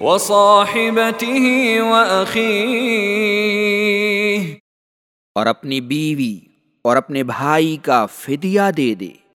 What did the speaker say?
وصاحبته وأخيه۔ اور اپنی بیوی اور اپنے بھائی کا فدیہ دے دے۔